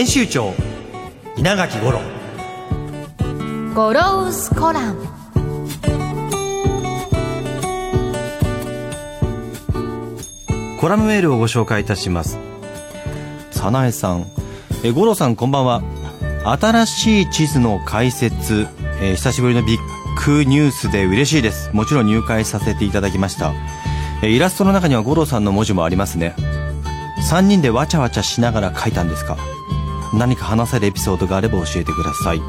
編集長稲垣五郎。ゴロウスコラム。コラムメールをご紹介いたします。早苗さん。え五郎さんこんばんは。新しい地図の解説、えー久しぶりのビッグニュースで嬉しいです。もちろん入会させていただきました。えーイラストの中には五郎さんの文字もありますね。3人でわちゃわちゃしながら書いたんですか？何か話せるエピソードがあれば教えてください。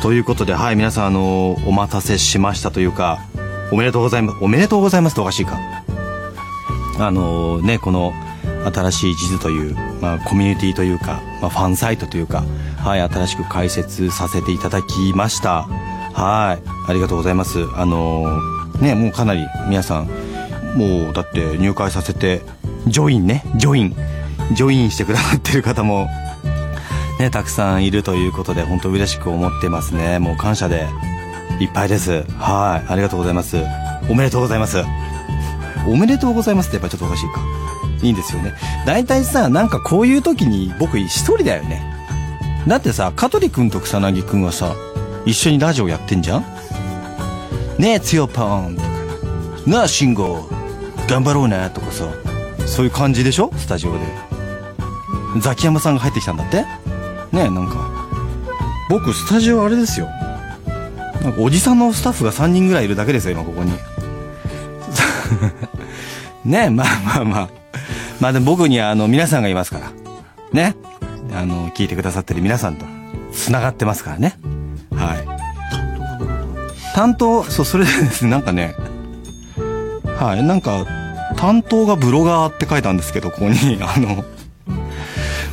ということではい皆さんあのお待たせしましたというかおめでとうございますおめでとうございますとおかしいか。あのねこの新しい地図という、まあ、コミュニティというか、まあ、ファンサイトというかはい新しく開設させていただきました。はいありがとうございます。あのねもうかなり皆さんもうだって入会させて join ね join join してくださってる方もね、たくさんいるということで本当嬉しく思ってますね。もう感謝でいっぱいです。はいありがとうございます。おめでとうございます。おめでとうございますってやっぱちょっとおかしいか。いいんですよね。大体さなんかこういう時に僕一人だよね。だってさ香取君と草彅君はさ一緒にラジオやってんじゃん？ねえつよパーン。とかなあ慎吾頑張ろうねとかさそういう感じでしょ？スタジオで。ザキヤマさんが入ってきたんだって？ねなんか。僕スタジオあれですよ。なんかおじさんのスタッフが3人ぐらいいるだけですよ今ここに。ねまあまあまあ。まあでも僕にはあの皆さんがいますから。ね。あの聞いてくださってる皆さんとつながってますからね。はい。担当そうそれでですねなんかね。はいなんか担当がブロガーって書いたんですけどここに。あの。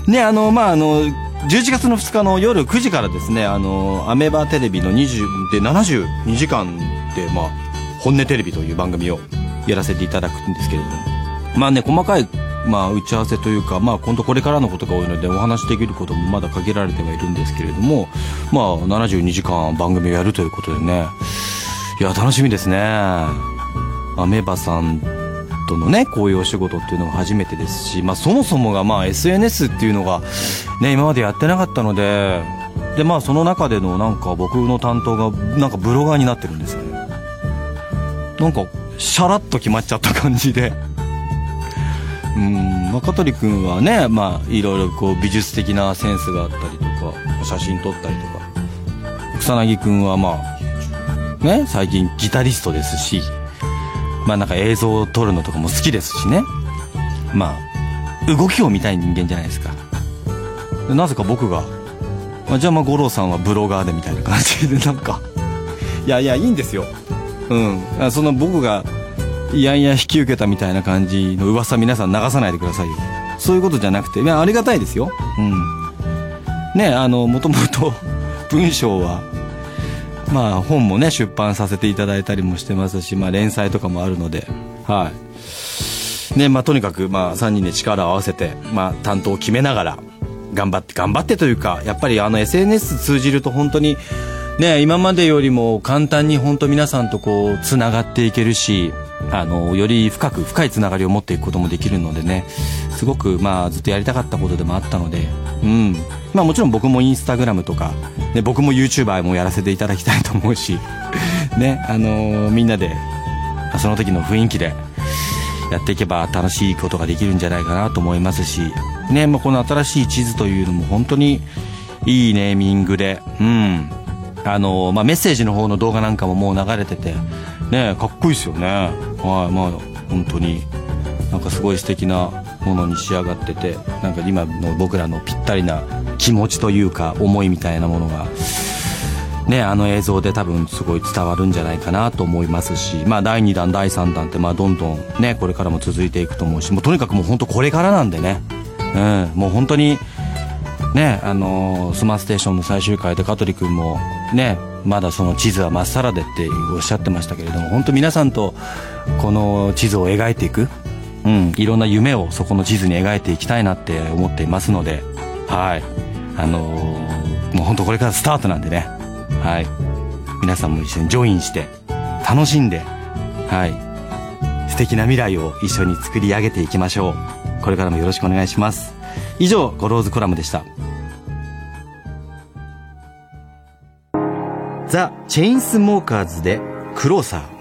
ねあのまああの11月の2日の夜9時からですねあのアメバテレビの20で72時間でまあ本音テレビという番組をやらせていただくんですけれども。まあね細かいまあ打ち合わせというかまあ今度これからのことが多いのでお話しできることもまだ限られてはいるんですけれどもまあ72時間番組をやるということでね。いや楽しみですね。アメバさんとのねこういうお仕事っていうのが初めてですし、まあ、そもそもがまあ SNS っていうのが、ね、今までやってなかったのでで、まあ、その中でのなんか僕の担当がなんかブロガーになってるんですよね。なんかシャラッと決まっちゃった感じで。うん、まあ、香取君はね、まあ、いろいろこう美術的なセンスがあったりとか写真撮ったりとか。草薙君はまあね最近ギタリストですし。まあなんか映像を撮るのとかも好きですしね。まあ動きを見たい人間じゃないですか。なぜか僕が、まあ、じゃあまあ五郎さんはブロガーでみたいな感じで なんかいやいやいいんですよ。うん。その僕がいやいや引き受けたみたいな感じの噂皆さん流さないでくださいよ。そういうことじゃなくてありがたいですよ。うん。ねあのもともと文章はまあ本もね出版させていただいたりもしてますし、まあ、連載とかもあるのではい。ねまあとにかくまあ3人で力を合わせて、まあ、担当を決めながら頑張って頑張ってというかやっぱりあの SNS 通じると本当にね今までよりも簡単に本当皆さんとこうつながっていけるしあのより深く深いつながりを持っていくこともできるのでねすごくまあずっとやりたかったことでもあったのでうん。まあもちろん僕もインスタグラムとか、ね、僕も YouTuber もやらせていただきたいと思うしねあのみんなでその時の雰囲気でやっていけば楽しいことができるんじゃないかなと思いますしねまあこの新しい地図というのも本当にいいネーミングでうん。あのまあ、メッセージの方の動画なんかももう流れててねかっこいいですよね。はいまあ本当になんかすごい素敵なものに仕上がっててなんか今の僕らのぴったりな気持ちというか思いみたいなものがね、あの映像で多分すごい伝わるんじゃないかなと思いますし、まあ、第2弾第3弾ってまあどんどんねこれからも続いていくと思うしもうとにかくもう本当これからなんでね、うん、もう本当にねあのー、スマステーションの最終回で香取君もねまだその地図はまっさらでっておっしゃってましたけれども本当皆さんとこの地図を描いていく、うん、いろんな夢をそこの地図に描いていきたいなって思っていますのではい。あのー、もう本当これからスタートなんでね。はい。皆さんも一緒にジョインして楽しんではい。素敵な未来を一緒に作り上げていきましょう。これからもよろしくお願いします。以上ゴローズコラムでした。ザ・チェインスモーカーズでクローサー。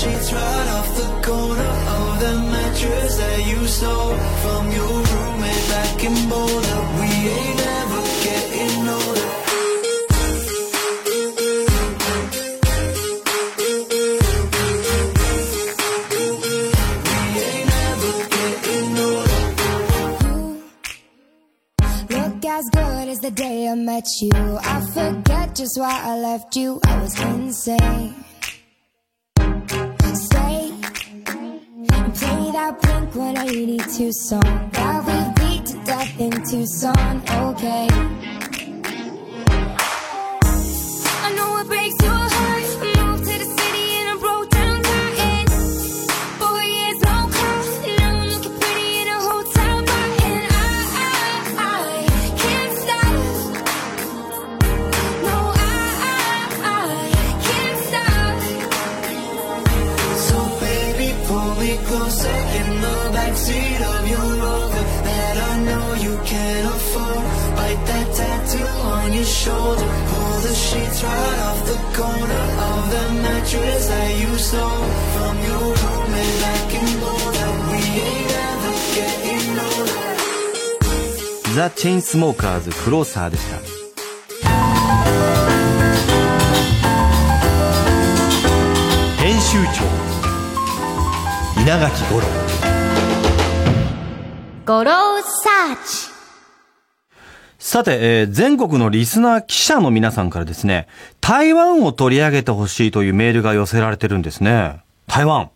sheets right off the corner of the mattress that you stole from your roommate back in Boulder. We ain't ever getting older. As good as the day I met you. I forget just why I left you. I was insane. That Blink 182 song that we beat to death in Tucson. Okay. Right off the corner of the mattress that you stole from your roommate back in Boulder. We ain't ever getting older. ザ・チェインスモーカーズクローサーでした編集長稲垣五郎ゴローズサーチさて、えー全国のリスナー記者の皆さんからですね、台湾を取り上げてほしいというメールが寄せられてるんですね。台湾。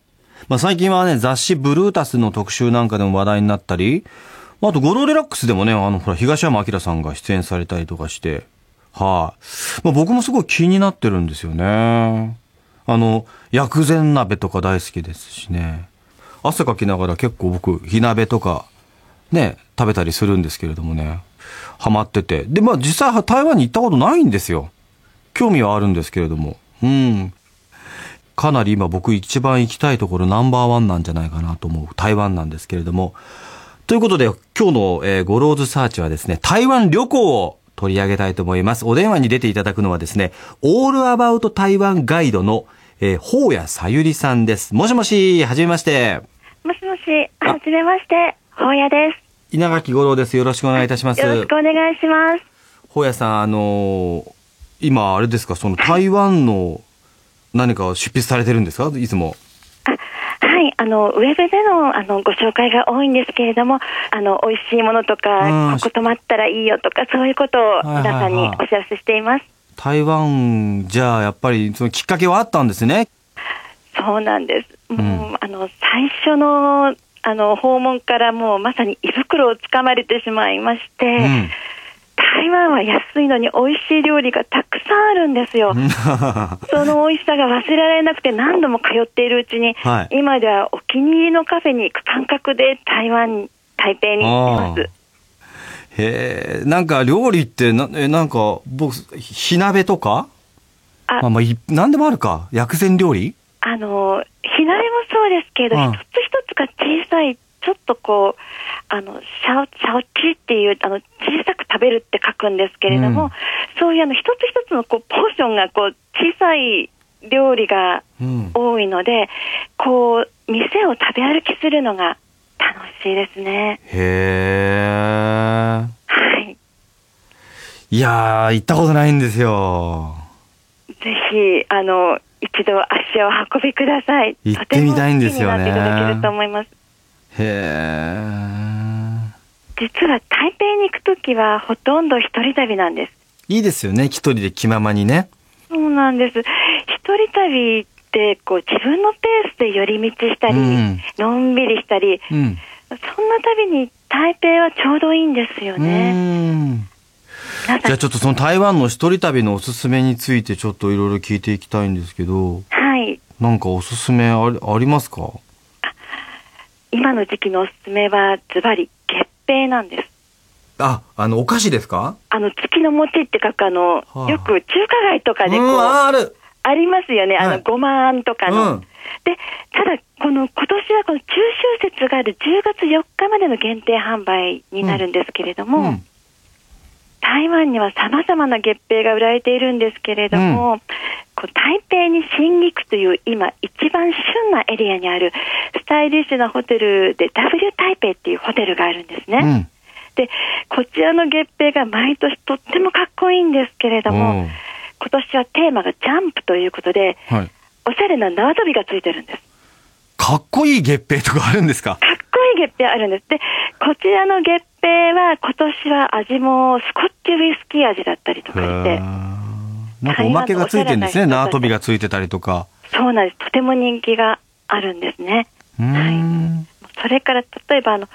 まあ、最近はね、雑誌ブルータスの特集なんかでも話題になったり、あと、ゴローレラックスでもね、あの、ほら、東山明さんが出演されたりとかして、はい、まあ、僕もすごい気になってるんですよね。あの、薬膳鍋とか大好きですしね。汗かきながら結構僕、火鍋とか、ね、食べたりするんですけれどもね、ハマってて。で、まあ実際台湾に行ったことないんですよ。興味はあるんですけれども。うん。かなり今僕一番行きたいところナンバーワンなんじゃないかなと思う台湾なんですけれども。ということで今日の、えーゴローズサーチはですね、台湾旅行を取り上げたいと思います。お電話に出ていただくのはですね、オールアバウト台湾ガイドの、えー、宝谷さゆりさんです。もしもし、はじめまして。もしもし、はじめまして、ほうやです。稲垣五郎です。よろしくお願いいたします。よろしくお願いします。ほやさん、あのー今、あれですか、その台湾の何かを執筆されてるんですか？いつも。はい、あの、ウェブでの、あの、ご紹介が多いんですけれども、あの、美味しいものとうんか、ここ泊まったらいいよとか、そういうことを皆さんにお知らせしています。台湾、じゃあ、やっぱり、そのきっかけはあったんですね。そうなんです。もう、うんあの、最初の、あの、訪問からもうまさに胃袋をつかまれてしまいまして、うん。台湾は安いのに美味しい料理がたくさんあるんですよ。その美味しさが忘れられなくて何度も通っているうちに、はい今ではお気に入りのカフェに行く感覚で台湾台北に行ってます。へえ、なんか料理ってな、え、なんか、僕、火鍋とか？あまあまあ、いなんでもあるか。薬膳料理？あの、火鍋もそうですけど、うん一つ一つが小さい、ちょっとこう、あの、シャオ、シャオチュっていう、あの、小さく食べるって書くんですけれども、うんそういうあの、一つ一つのこう、ポーションがこう、小さい料理がうん。多いので、こう、店を食べ歩きするのが楽しいですね。へえ。はい。いやー、行ったことないんですよ。ぜひ、あの、一度足を運びください。行ってみたいんですよね。へえ。実は台北に行くときはほとんど一人旅なんです。いいですよね、一人で気ままにね。そうなんです。一人旅ってこう自分のペースで寄り道したり、うんのんびりしたり、うん。そんな旅に台北はちょうどいいんですようね。ん。じゃあ ちょっとその台湾の一人旅のおすすめについてちょっといろいろ聞いていきたいんですけど、はい。なんかおすすめありありますか？今の時期のおすすめはズバリ月餅なんです。あ、あの、お菓子ですか？あの月の餅って書くあの、はあよく中華街とかでこう、うん、あある。ありますよね。あはいの、ごまあんとかの。うんで、ただ、この、今年はこの中秋節がある10月4日までの限定販売になるんですけれども、うん。台湾には様々な月餅が売られているんですけれども、こう台北に新菊という今一番旬なエリアにあるスタイリッシュなホテルで W 台北っていうホテルがあるんですね。うん。で、こちらの月餅が毎年とってもかっこいいんですけれども、うん今年はテーマがジャンプということで、はい。おしゃれな縄跳びがついてるんです。かっこいい月餅とかあるんですか？かっこいい月餅あるんです。で、こちらの月餅は今年は味もスコッチウイスキー味だったりとかして、なんかおまけがついてるんですね。縄跳びがついてたりとか。そうなんです。とても人気があるんですね。うーん。それから例えばあの、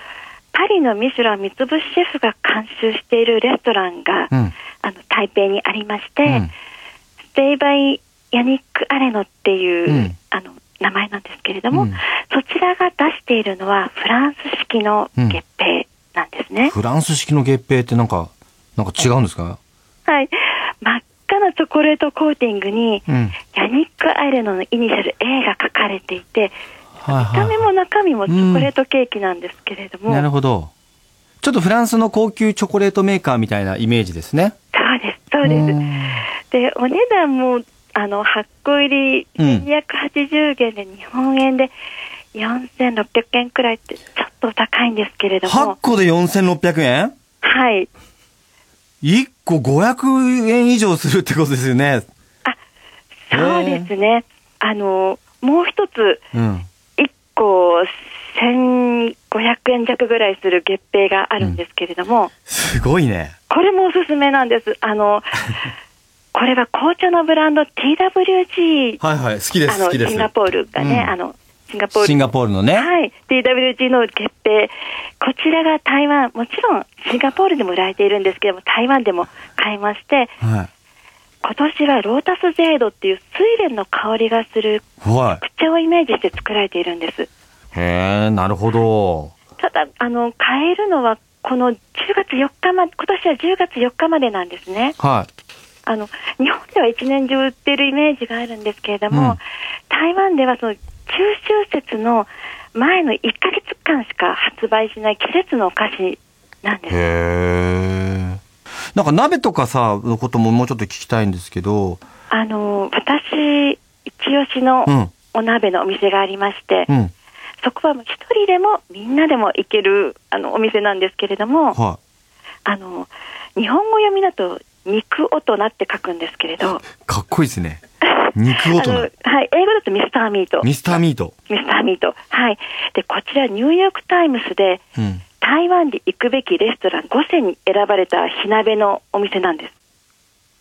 パリのミシュラン三つ星シェフが監修しているレストランが、うん。あの台北にありまして、うんステイバイ・ヤニック・アレノっていう、うんあの名前なんですけれども、うんそちらが出しているのはフランス式の月餅なんですね。フランス式の月餅ってなんか、なんか違うんですか？はい。真っ赤なチョコレートコーティングに、うん。ヤニック・アレノのイニシャル A が書かれていて、はい見た目も中身もチョコレートケーキなんですけれども、なるほど。ちょっとフランスの高級チョコレートメーカーみたいなイメージですね。そうです、そうです。んで、お値段も、あの、8個入りうん280元で日本円で4600円くらいってちょっと高いんですけれど8も、個で4600円？はい。?1 個500円以上するってことですよね。そうですね。あの、もう一つ、うん。1個1500円弱ぐらいする月餅があるんですけれども、すごいね。これもおすすめなんです。あの、これは紅茶のブランド TWG はいはい、好きです、あの。シンガポールがね、うんあのシンガポールシンガポールのね。はい、TWG の月餅、こちらが台湾、もちろんシンガポールでも売られているんですけども、台湾でも買いまして、はい。今年はロータスジェードっていう睡蓮の香りがするは口をイメージして作られているんです。い。へえ、なるほど。ただ、あの、買えるのはこの10月4日まで、今年は10月4日までなんですね。はあの、日本では一年中売ってるイメージがあるんですけれども、うん台湾ではその中秋節の前の1ヶ月間しか発売しない季節のお菓子なんい。です。へえ。なんか鍋とかさ、のことももうちょっと聞きたいんですけど、あの、私、一押しのうんお鍋のお店がありまして、うん。そこはもう一人でもみんなでも行けるあのお店なんですけれども、はあの、日本語読みだと肉大人って書くんですけれど、い。かっこいいですね。肉大人。はい、英語だとミスターミート。ミスターミート。ミスターミート。はい。で、こちらニューヨークタイムスで、うん。台湾で行くべきレストラン5選に選ばれた火鍋のお店なんです。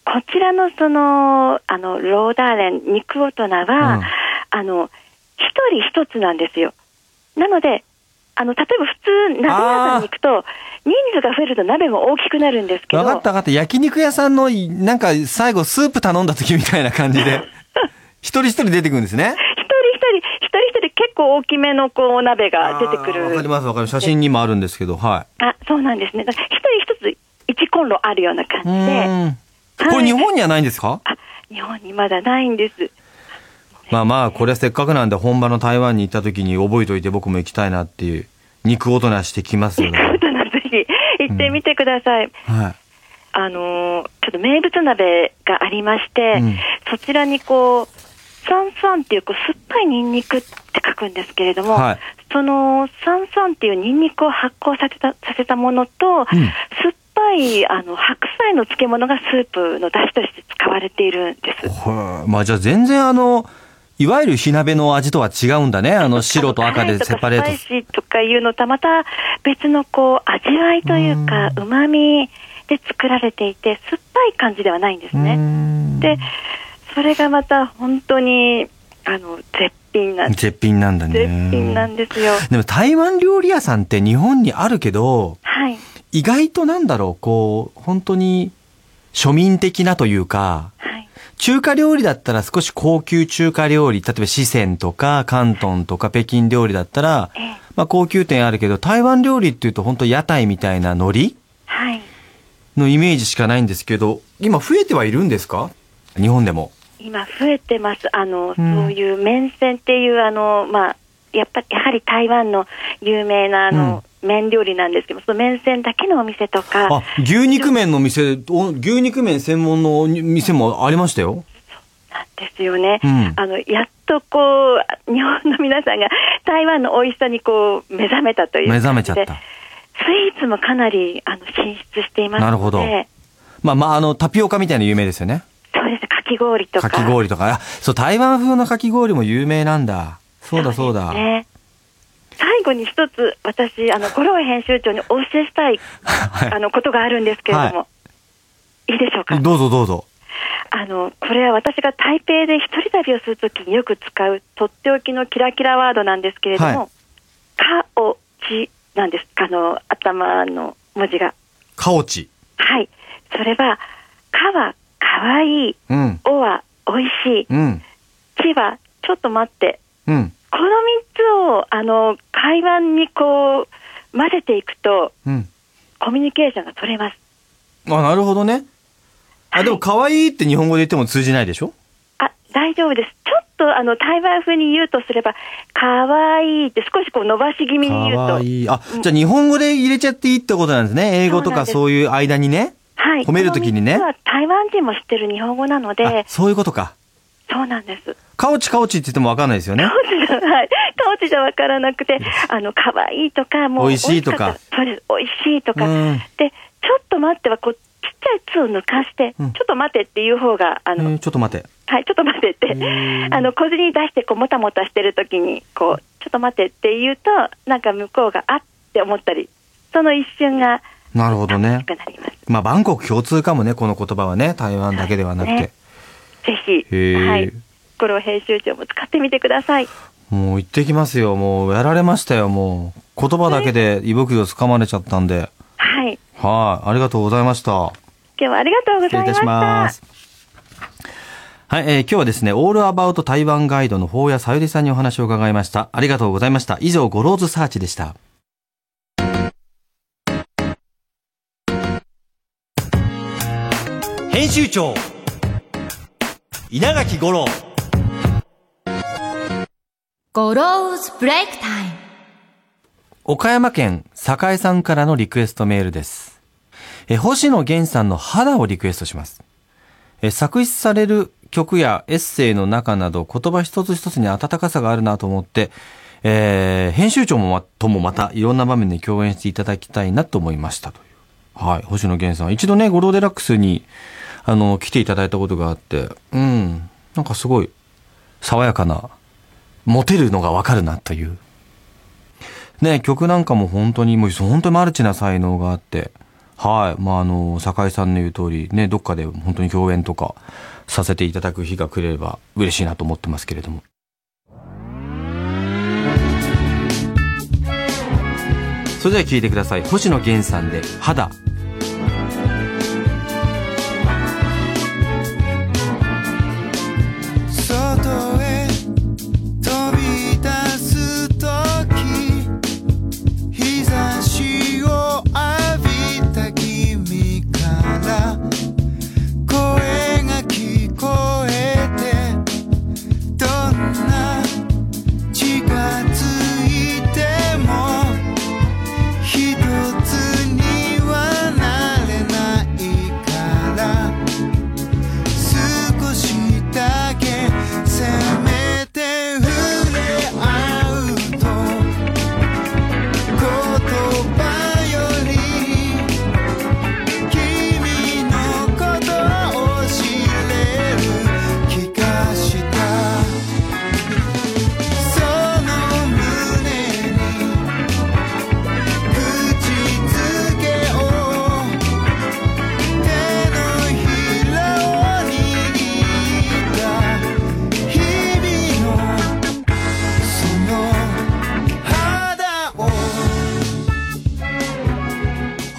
こちらのその、あの、ローダーレン、肉大人は、うんあの、一人一つなんですよ。なので、あの、例えば普通、鍋屋さんに行くと、人数が増えると鍋も大きくなるんですけど、わかったわかった。焼肉屋さんの、なんか最後スープ頼んだ時みたいな感じで、一人一人出てくるんですね。一人一人、一人一人結こう大きめのこうお鍋が出てくる。わかりますわかります。写真にもあるんですけど、はあ、そうなんですね。一人一つ一コンロあるような感い。じうで、これ日本にはないんですか？あ、日本にまだないんです。まあまあ、これせっかくなんで本場の台湾に行った時に覚えておいて僕も行きたいなっていう、肉大人してきますよね。ぜひ行ってみてください。はい。あのーちょっと名物鍋がありまして、うんそちらにこう、サンサンっていうこう酸っぱいニンニクって書くんですけれども、はいそのサンサンっていうニンニクを発酵させたさせたものと、うん酸っぱいあの白菜の漬物がスープの出汁として使われているんです。はいまあじゃあ全然あの、いわゆる火鍋の味とは違うんだね。あの白と赤でセパレートスパイシーとかいうのとはまた別のこう味わいというか、うまみで作られていて、酸っぱい感じではないんですね。で、それがまた本当に、あの、絶品なん。絶品なんだね。絶品なんですよ。でも台湾料理屋さんって日本にあるけど、はい。意外となんだろう、こう、本当に庶民的なというか、はい。中華料理だったら少し高級中華料理、例えば四川とか広東とか北京料理だったら、ええまあ高級店あるけど、台湾料理っていうと本当屋台みたいな海苔はい。のイメージしかないんですけど、今増えてはいるんですか？日本でも。今増えてます。あの、んそういう麺線っていう、あの、まあ、やっぱり、やはり台湾の有名な、あの、麺料理なんですけど、その麺線だけのお店とか、あ、牛肉麺の店、お牛肉麺専門の店もありましたよ。なんですよね。うんあの、やっとこう、日本の皆さんが台湾の美味しさにこう、目覚めたという目。覚めちゃった。スイーツもかなり、あの、進出しています。なるほどまあまあ、あの、タピオカみたいな有名ですよね。そうです。かき氷とか。かき氷とか。あ、そう、台湾風のかき氷も有名なんだ。そうだそうだ。ね。最後に一つ、私、あの、五郎編集長にお教えしたい、はいあの、ことがあるんですけれども、、はいいでしょうか？どうぞどうぞ。あの、これは私が台北で一人旅をするときによく使うとっておきのキラキラワードなんですけれども、はいかおちなんです。あの、頭の文字が。かおち。はい。それは、かはかわいい、うん。おはおいしい、うん。ちはちょっと待って。うん。この3つを、あの、会話にこう、混ぜていくと、うん。コミュニケーションが取れます。あ、なるほどね。あ、でも、可愛いって日本語で言っても通じないでしょ？あ、大丈夫です。ちょっと、あの、台湾風に言うとすれば、かわいいって少しこう伸ばし気味に言うと。可愛い。あ、うんじゃあ日本語で入れちゃっていいってことなんですね。英語とかそういう間にね。はい。褒める時にね台湾人も知ってる日本語なのあで、、そういうことか。そうなんです。かおちかおちって言ってもわかんないですよねカ。オチじゃ、はい。カオチじゃわからなくて、あの、かわいいとか、もう。美味しいとかそうです。美味しいとか。うんで、ちょっと待っては、こう、ちっちゃい「つ」を抜かして、うんちょっと待ってっていう方が、あの、えーちょっと待って。はい、ちょっと待ってってあの、小銭出して、こう、もたもたしてるときに、こう、ちょっと待ってって言うと、なんか向こうが、あって思ったり、その一瞬が、なるほどねまあ、バンコク共通かもね、この言葉はね。台湾だけではなくて。ねぜひ、はい。これを編集長も使ってみてください。もう行ってきますよ。もうやられましたよ。もう言葉だけで胃袋つかまれちゃったんで。はい。はい。ありがとうございました。今日はありがとうご失礼いたしざいました。ます。はい、えー今日はですね、オールアバウト台湾ガイドの法谷さゆりさんにお話を伺いました。ありがとうございました。以上、ゴローズサーチでした。編集長稲垣吾郎 Goro's Break Time岡山県栄さんからのリクエストメールです。え、星野源さんの肌をリクエストします。え、作詞される曲やエッセイの中など言葉一つ一つに温かさがあるなと思って、えー編集長もまともまたいろんな場面で共演していただきたいなと思いましたという。はい。星野源さん。一度ね、ゴローデラックスに、あの、来ていただいたことがあって、うん。なんかすごい、爽やかな、モテるのがわかるなという。ね、曲なんかも本当に、もう本当にマルチな才能があって、はい。まあ、あの、酒井さんの言う通り、ね、どっかで本当に共演とかさせていただく日が来れば嬉しいなと思ってますけれども。それでは聴いてください。星野源さんで、肌。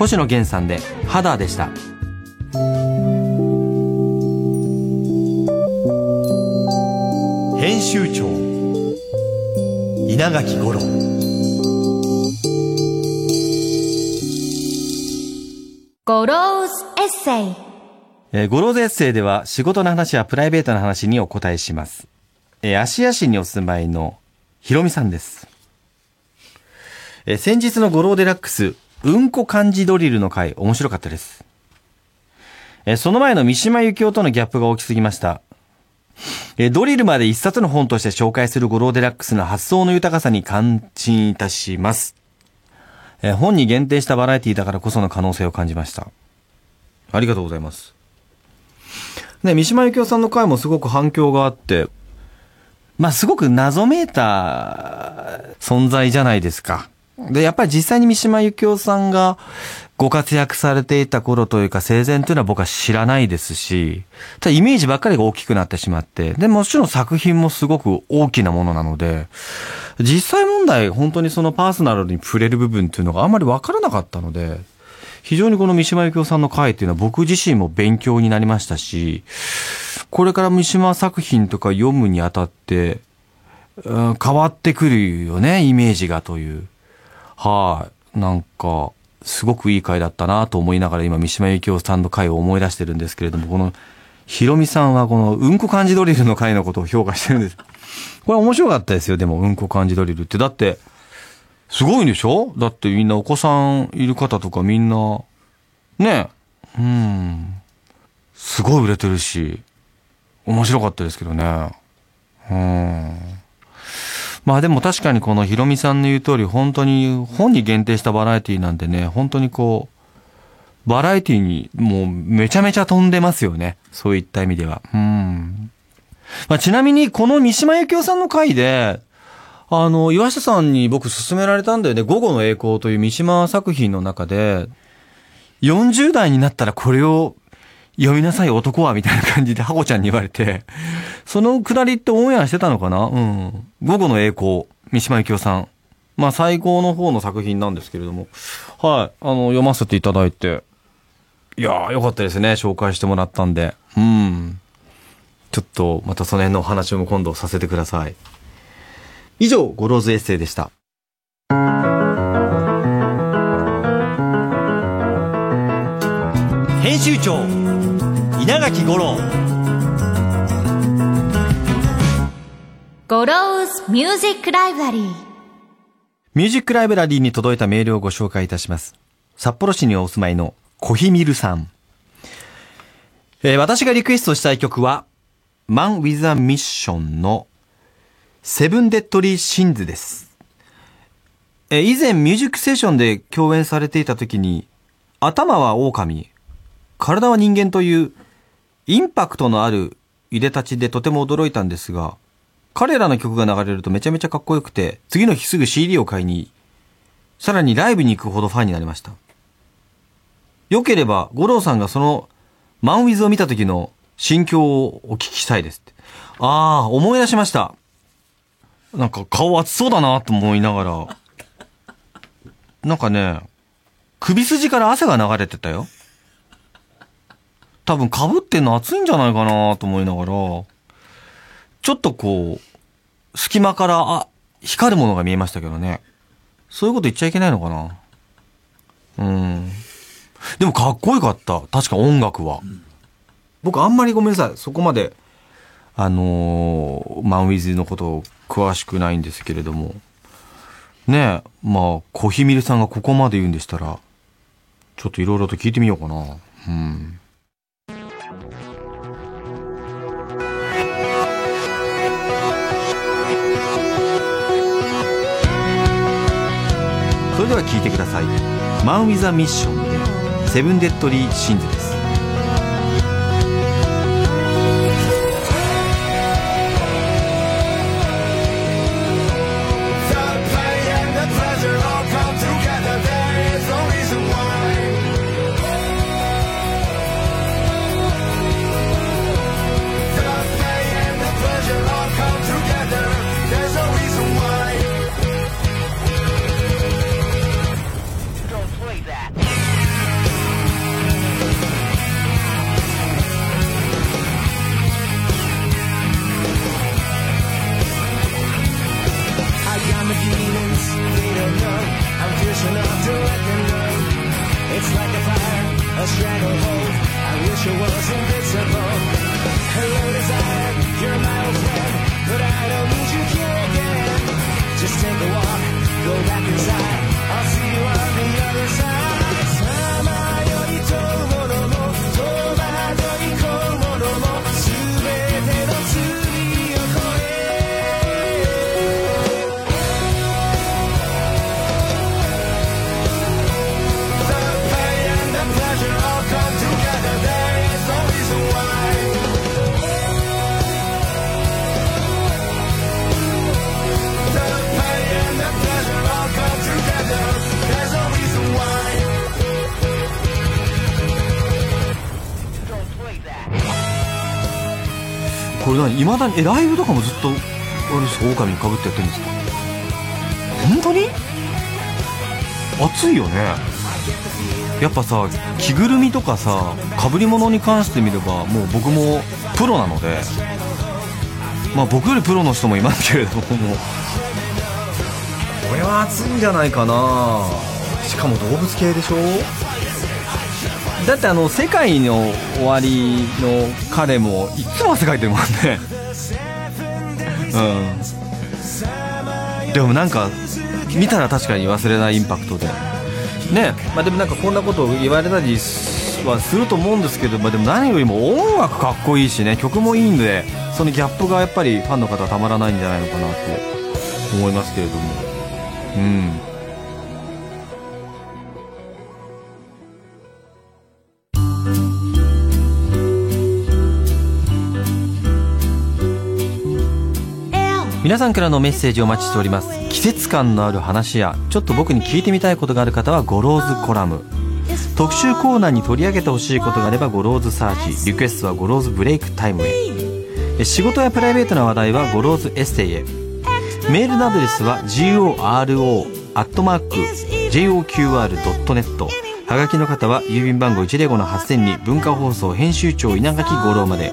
星野源さんで肌でした編集長稲垣吾郎 Goro's Essay えー Goro's Essay では仕事の話やプライベートな話にお答えします。えー芦屋市にお住まいのひろみさんです。えー先日のゴローデラックス、うんこ漢字ドリルの回、面白かったです。えその前の三島由紀夫とのギャップが大きすぎました。えドリルまで一冊の本として紹介するゴローデラックスの発想の豊かさに感心いたします。え本に限定したバラエティだからこその可能性を感じました。ありがとうございます。ね、三島由紀夫さんの回もすごく反響があって、まあすごく謎めいた存在じゃないですか。で、やっぱり実際に三島由紀夫さんがご活躍されていた頃というか生前というのは僕は知らないですし、ただイメージばっかりが大きくなってしまって、で、もちろん作品もすごく大きなものなので、実際問題本当にそのパーソナルに触れる部分っていうのがあんまりわからなかったので、非常にこの三島由紀夫さんの回っていうのは僕自身も勉強になりましたし、これから三島作品とか読むにあたって、うん変わってくるよね、イメージがという。はい、なんか、すごくいい回だったなと思いながら今三島由紀夫さんの回を思い出してるんですけれども、この、ひろみさんはこの、うんこ漢字ドリルの回のことを評価してるんです。これ面白かったですよ、でも、うんこ漢字ドリルって。だって、すごいんでしょだってみんなお子さんいる方とかみんな、ねうん。すごい売れてるし、面白かったですけどね。うん。まあでも確かにこのヒロミさんの言う通り、本当に本に限定したバラエティなんでね、本当にこう、バラエティにもうめちゃめちゃ飛んでますよね。そういった意味では。うん。まあちなみにこの三島由紀夫さんの回で、あの、岩下さんに僕勧められたんだよね。午後の栄光という三島作品の中で、40代になったらこれを読みなさい男は、みたいな感じでハコちゃんに言われて、そのくだりってオンエアしてたのかな？うん。午後の曳航、三島由紀夫さん。まあ最高の方の作品なんですけれども、はい、あの、読ませていただいて、いやー、よかったですね。紹介してもらったんで。うん。ちょっと、またその辺のお話も今度させてください。以上、 Goro's Essay でした。編集長稲垣吾郎 Goro's Music Libraryミュージックライブラリーに届いたメールをご紹介いたします。札幌市にお住まいのコヒミルさん。えー私がリクエストしたい曲は、Man with a Mission の Seven Deadly Sins です。えー以前ミュージックステーションで共演されていた時に、頭は狼、体は人間というインパクトのあるいでたちでとても驚いたんですが、彼らの曲が流れるとめちゃめちゃかっこよくて、次の日すぐ CD を買いに、さらにライブに行くほどファンになりました。良ければ、五郎さんがその、マンウィズを見た時の心境をお聞きしたいですって。ああ、思い出しました。なんか顔熱そうだなと思いながら、なんかね、首筋から汗が流れてたよ。多分被ってんの熱いんじゃないかなと思いながら、ちょっとこう、隙間から、あ、光るものが見えましたけどね。そういうこと言っちゃいけないのかなうん。でもかっこよかった。確か音楽は。僕あんまりごめんなさい。そこまで、あのーマンウィズのこと詳しくないんですけれども。ねえ、まあ、コヒミルさんがここまで言うんでしたら、ちょっといろいろと聞いてみようかな。うん。それでは聞いてください。 Man with a Mission で、 Seven Deadly Sins です。close enough to recognize. It's like a fire, a stranglehold. I wish I was invisible. Hello, desire, you're my old friend, but I don't need you here again. Just take a walk, go back inside. I'll see you on the other side. これ何？いまだにえライブとかもずっとあれですか狼にかぶってやってるんですか？本当に？熱いよね。やっぱさ着ぐるみとかさ被り物に関してみればもう僕もプロなのでまあ僕よりプロの人もいますけれどもこれは熱いんじゃないかな。しかも動物系でしょ？だってあの世界の終わりの彼もいつも汗かいてるもんね。うん。でもなんか見たら確かに忘れないインパクトで。ね。まあでもなんかこんなことを言われたりはすると思うんですけど、まあ、でも何よりも音楽かっこいいしね。曲もいいんでそのギャップがやっぱりファンの方はたまらないんじゃないのかなと思いますけれども。うん。皆さんからのメッセージをお待ちしております。季節感のある話やちょっと僕に聞いてみたいことがある方は Goro's Column。特集コーナーに取り上げてほしいことがあれば Goro's Search。リクエストは Goro's Break Time へ。仕事やプライベートな話題は Goro's Essay へ。メールのアドレスは goro.joqr.net はがきの方は郵便番号105-8000に文化放送編集長稲垣吾郎まで。